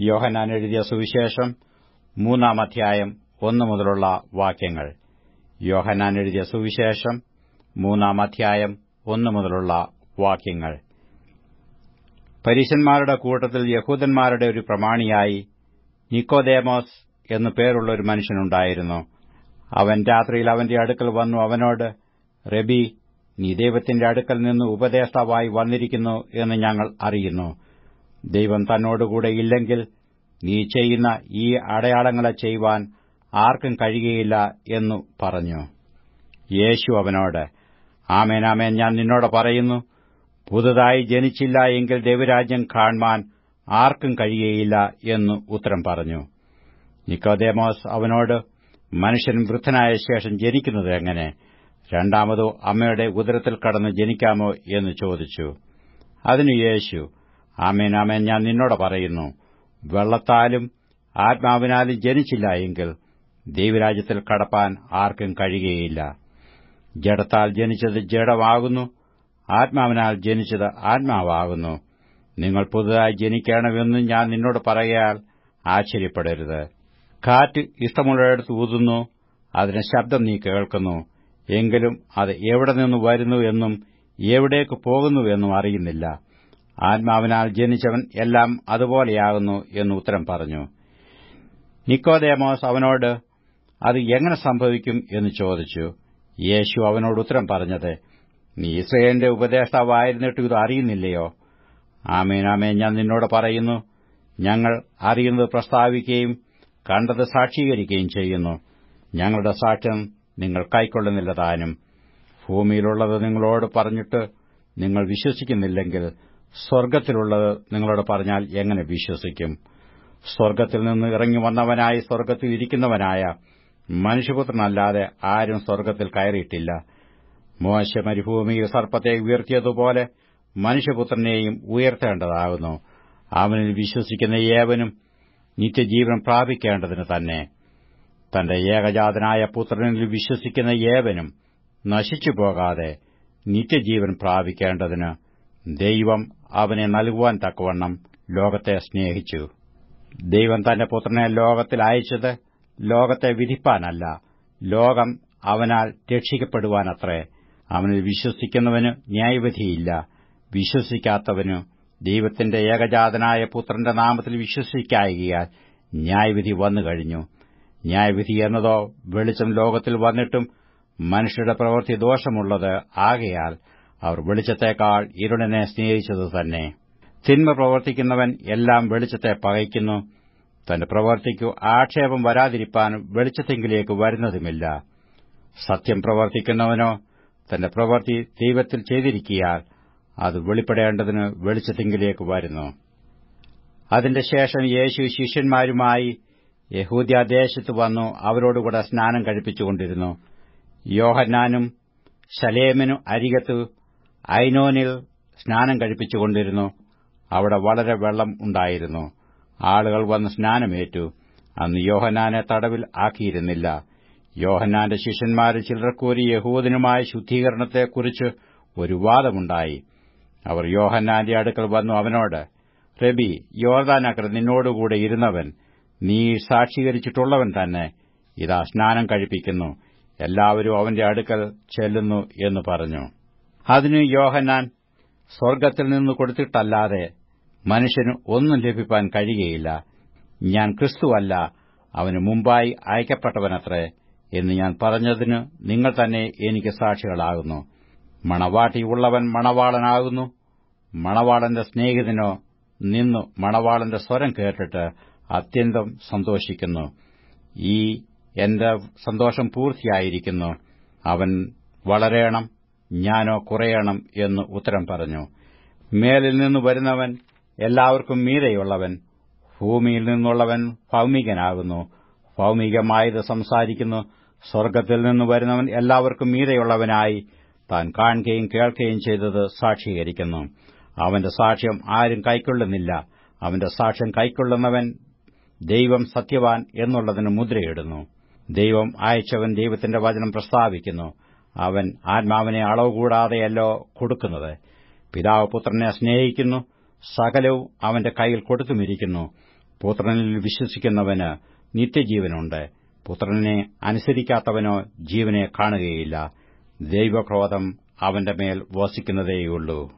യോഹന്നാൻ എഴുതിയ സുവിശേഷം മൂന്നാം അധ്യായം ഒന്നു മുതലുള്ള വാക്യങ്ങൾ. യോഹനാൻ എഴുതിയ സുവിശേഷം മൂന്നാം അധ്യായം ഒന്നു മുതലുള്ള വാക്യങ്ങൾ. പരീശന്മാരുടെ കൂട്ടത്തിൽ യഹൂദന്മാരുടെ ഒരു പ്രമാണിയായി നിക്കോദേമോസ് എന്നു പേരുള്ള ഒരു മനുഷ്യനുണ്ടായിരുന്നു. അവൻ രാത്രിയിൽ അവന്റെ അടുക്കൽ വന്നു അവനോട് റബി നീ ദൈവത്തിന്റെ അടുക്കൽ നിന്ന് ഉപദേഷ്ടാവായി വന്നിരിക്കുന്നു എന്ന് ഞങ്ങൾ അറിയുന്നു. ദൈവം തന്നോടുകൂടെ ഇല്ലെങ്കിൽ നീ ചെയ്യുന്ന ഈ അടയാളങ്ങളെ ചെയ്യുവാൻ ആർക്കും കഴിയുകയില്ല എന്നു പറഞ്ഞു. യേശു അവനോട് ആമേനാമേൻ ഞാൻ നിന്നോട് പറയുന്നു പുതുതായി ജനിച്ചില്ല എങ്കിൽ ദൈവരാജ്യം കാണുവാൻ ആർക്കും കഴിയുകയില്ല എന്നു ഉത്തരം പറഞ്ഞു. നിക്കോദേമോസ് അവനോട് മനുഷ്യൻ വൃദ്ധനായ ശേഷം ജനിക്കുന്നത് എങ്ങനെ? രണ്ടാമതോ അമ്മയുടെ ഉദരത്തിൽ കടന്ന് ജനിക്കാമോ? എന്ന് ചോദിച്ചു. അതിനു യേശു ആമേൻ ആമേൻ. ഞാൻ നിന്നോട് പറയുന്നു വെള്ളത്താലും ആത്മാവിനാലും ജനിച്ചില്ല എങ്കിൽ ദൈവരാജ്യത്തിൽ കടപ്പാൻ ആർക്കും കഴിയുകയില്ല. ജഡത്താൽ ജനിച്ചത് ജഡമാകുന്നു ആത്മാവിനാൽ ജനിച്ചത് ആത്മാവാകുന്നു. നിങ്ങൾ പുതുതായി ജനിക്കണമെന്ന് ഞാൻ നിന്നോട് പറയാൽ ആശ്ചര്യപ്പെടരുത്. കാറ്റ് ഇഷ്ടമുള്ളിടത്ത് ഊതുന്നു അതിന് ശബ്ദം നീ കേൾക്കുന്നു എങ്കിലും അത് എവിടെ നിന്ന് വരുന്നു എന്നും എവിടേക്ക് പോകുന്നുവെന്നും അറിയുന്നില്ല. ആത്മാവിനാൽ ജനിച്ചവൻ എല്ലാം അതുപോലെയാകുന്നു എന്ന് ഉത്തരം പറഞ്ഞു. നിക്കോദേമോസ് അവനോട് അത് എങ്ങനെ സംഭവിക്കും? എന്ന് ചോദിച്ചു. യേശു അവനോട് ഉത്തരം പറഞ്ഞത് നീ ഇസ്രയേലിന്റെ ഉപദേഷ്ടാവായിരുന്നിട്ട് ഇത് അറിയുന്നില്ലയോ? ആമേൻ ഞാൻ നിന്നോട് പറയുന്നു. ഞങ്ങൾ അറിയുന്നത് പ്രസ്താവിക്കുകയും കണ്ടത് സാക്ഷീകരിക്കുകയും ചെയ്യുന്നു. ഞങ്ങളുടെ സാക്ഷ്യം നിങ്ങൾ കൈക്കൊള്ളുന്നില്ല താനും. ഭൂമിയിലുള്ളത് നിങ്ങളോട് പറഞ്ഞിട്ട് നിങ്ങൾ വിശ്വസിക്കുന്നില്ലെങ്കിൽ സ്വർഗത്തിലുള്ളത് നിങ്ങളോട് പറഞ്ഞാൽ എങ്ങനെ വിശ്വസിക്കും? സ്വർഗത്തിൽ നിന്ന് ഇറങ്ങി വന്നവനായി സ്വർഗത്തിൽ ഇരിക്കുന്നവനായ മനുഷ്യപുത്രനല്ലാതെ ആരും സ്വർഗത്തിൽ കയറിയിട്ടില്ല. മോശ മരുഭൂമിയിൽ സർപ്പത്തെ ഉയർത്തിയതുപോലെ മനുഷ്യപുത്രനെയും ഉയർത്തേണ്ടതാകുന്നു. അവനിൽ വിശ്വസിക്കുന്ന ഏവനും നിത്യജീവൻ പ്രാപിക്കേണ്ടതിന് തന്നെ. തന്റെ ഏകജാതനായ പുത്രനിൽ വിശ്വസിക്കുന്ന ഏവനും നശിച്ചു പോകാതെ നിത്യജീവൻ പ്രാപിക്കേണ്ടതിന് ദൈവം അവനെ നൽകുവാൻ തക്കവണ്ണം ലോകത്തെ സ്നേഹിച്ചു. ദൈവം തന്റെ പുത്രനെ ലോകത്തിൽ അയച്ചത് ലോകത്തെ വിധിപ്പാനല്ല ലോകം അവനാൽ രക്ഷിക്കപ്പെടുവാനത്രേ. അവനിൽ വിശ്വസിക്കുന്നവനു ന്യായവിധിയില്ല വിശ്വസിക്കാത്തവനു ദൈവത്തിന്റെ ഏകജാതനായ പുത്രന്റെ നാമത്തിൽ വിശ്വസിക്കായികയാൽ ന്യായവിധി വന്നുകഴിഞ്ഞു ന്യായവിധി എന്നതോ വെളിച്ചം ലോകത്തിൽ വന്നിട്ടും മനുഷ്യരുടെ പ്രവൃത്തി ദോഷമുള്ളത് ആകയാൽ അവർ വെളിച്ചത്തേക്കാൾ ഇരുളിനെ സ്നേഹിച്ചത് തന്നെ. തിന്മ പ്രവർത്തിക്കുന്നവൻ എല്ലാം വെളിച്ചത്തെ പകയ്ക്കുന്നു. തന്റെ പ്രവർത്തിക്കു ആക്ഷേപം വരാതിരിപ്പാൻ വെളിച്ചത്തെങ്കിലേക്ക് വരുന്നതുമില്ല. സത്യം പ്രവർത്തിക്കുന്നവനോ തന്റെ പ്രവൃത്തി ദൈവത്തിൽ ചെയ്തിരിക്കിയാൽ അത് വെളിപ്പെടേണ്ടതിന് വെളിച്ചത്തെങ്കിലേക്ക് വരുന്നു. അതിന്റെ ശേഷം യേശു ശിഷ്യന്മാരുമായി യഹൂദ്യാദേശത്ത് വന്നു അവരോടുകൂടെ സ്നാനം കഴിപ്പിച്ചുകൊണ്ടിരുന്നു. യോഹന്നാനും ശലേമിനും അരികത്ത് ഐനോനിൽ സ്നാനം കഴിപ്പിച്ചുകൊണ്ടിരുന്നു. അവിടെ വളരെ വെള്ളം ഉണ്ടായിരുന്നു. ആളുകൾ വന്ന് സ്നാനമേറ്റു. അന്ന് യോഹനാനെ തടവിൽ ആക്കിയിരുന്നില്ല. യോഹനാന്റെ ശിഷ്യന്മാരിൽ ചിലർക്കൂരി യഹൂദനുമായ ശുദ്ധീകരണത്തെക്കുറിച്ച് ഒരു വാദമുണ്ടായി. അവർ യോഹന്നാന്റെ അടുക്കൽ വന്നു അവനോട് റബി യോർദാനക്കർ നിന്നോടുകൂടെ ഇരുന്നവൻ നീ സാക്ഷീകരിച്ചിട്ടുള്ളവൻ തന്നെ. ഇതാ സ്നാനം കഴിപ്പിക്കുന്നു. എല്ലാവരും അവന്റെ അടുക്കൽ ചെല്ലുന്നു എന്ന് പറഞ്ഞു. അതിന് യോഹന്നാൻ സ്വർഗത്തിൽ നിന്ന് കൊടുത്തിട്ടല്ലാതെ മനുഷ്യന് ഒന്നും ലഭിപ്പാൻ കഴിയുകയില്ല. ഞാൻ ക്രിസ്തുവല്ല അവന് മുമ്പായി അയക്കപ്പെട്ടവനത്രേ എന്ന് ഞാൻ പറഞ്ഞതിന് നിങ്ങൾ തന്നെ എനിക്ക് സാക്ഷികളാകുന്നു. മണവാട്ടിയുള്ളവൻ മണവാളനാകുന്നു. മണവാളന്റെ സ്നേഹിതനോ നിന്നു മണവാളന്റെ സ്വരം കേട്ടിട്ട് അത്യന്തം സന്തോഷിക്കുന്നു. ഈ എന്റെ സന്തോഷം പൂർത്തിയായിരിക്കുന്നു. അവൻ വളരേണം. ഞാനോ കുറയണം എന്ന് ഉത്തരം പറഞ്ഞു. മേലിൽ നിന്ന് വരുന്നവൻ എല്ലാവർക്കും മീതെയുള്ളവൻ ഭൂമിയിൽ നിന്നുള്ളവൻ ഭൌമികനാകുന്നു. ഭൌമികമായത് സംസാരിക്കുന്നു. സ്വർഗത്തിൽ നിന്ന് വരുന്നവൻ എല്ലാവർക്കും മീതെയുള്ളവനായി താൻ കാണുകയും കേൾക്കുകയും ചെയ്തത് സാക്ഷീകരിക്കുന്നു. അവന്റെ സാക്ഷ്യം ആരും കൈക്കൊള്ളുന്നില്ല. അവന്റെ സാക്ഷ്യം കൈക്കൊള്ളുന്നവൻ ദൈവം സത്യവാൻ എന്നുള്ളതിന് മുദ്രയിടുന്നു. ദൈവം അയച്ചവൻ ദൈവത്തിന്റെ വചനം പ്രസ്താവിക്കുന്നു. അവൻ ആത്മാവിനെ അളവ് കൂടാതെയല്ലോ കൊടുക്കുന്നത്. പിതാവ് പുത്രനെ സ്നേഹിക്കുന്നു സകലവും അവന്റെ കൈയിൽ കൊടുത്തുമിരിക്കുന്നു. പുത്രനിൽ വിശ്വസിക്കുന്നവന് നിത്യജീവനുണ്ട്. പുത്രനെ അനുസരിക്കാത്തവനോ ജീവനെ കാണുകയില്ല. ദൈവക്രോധം അവന്റെ മേൽ വസിക്കുന്നതേയുള്ളൂ.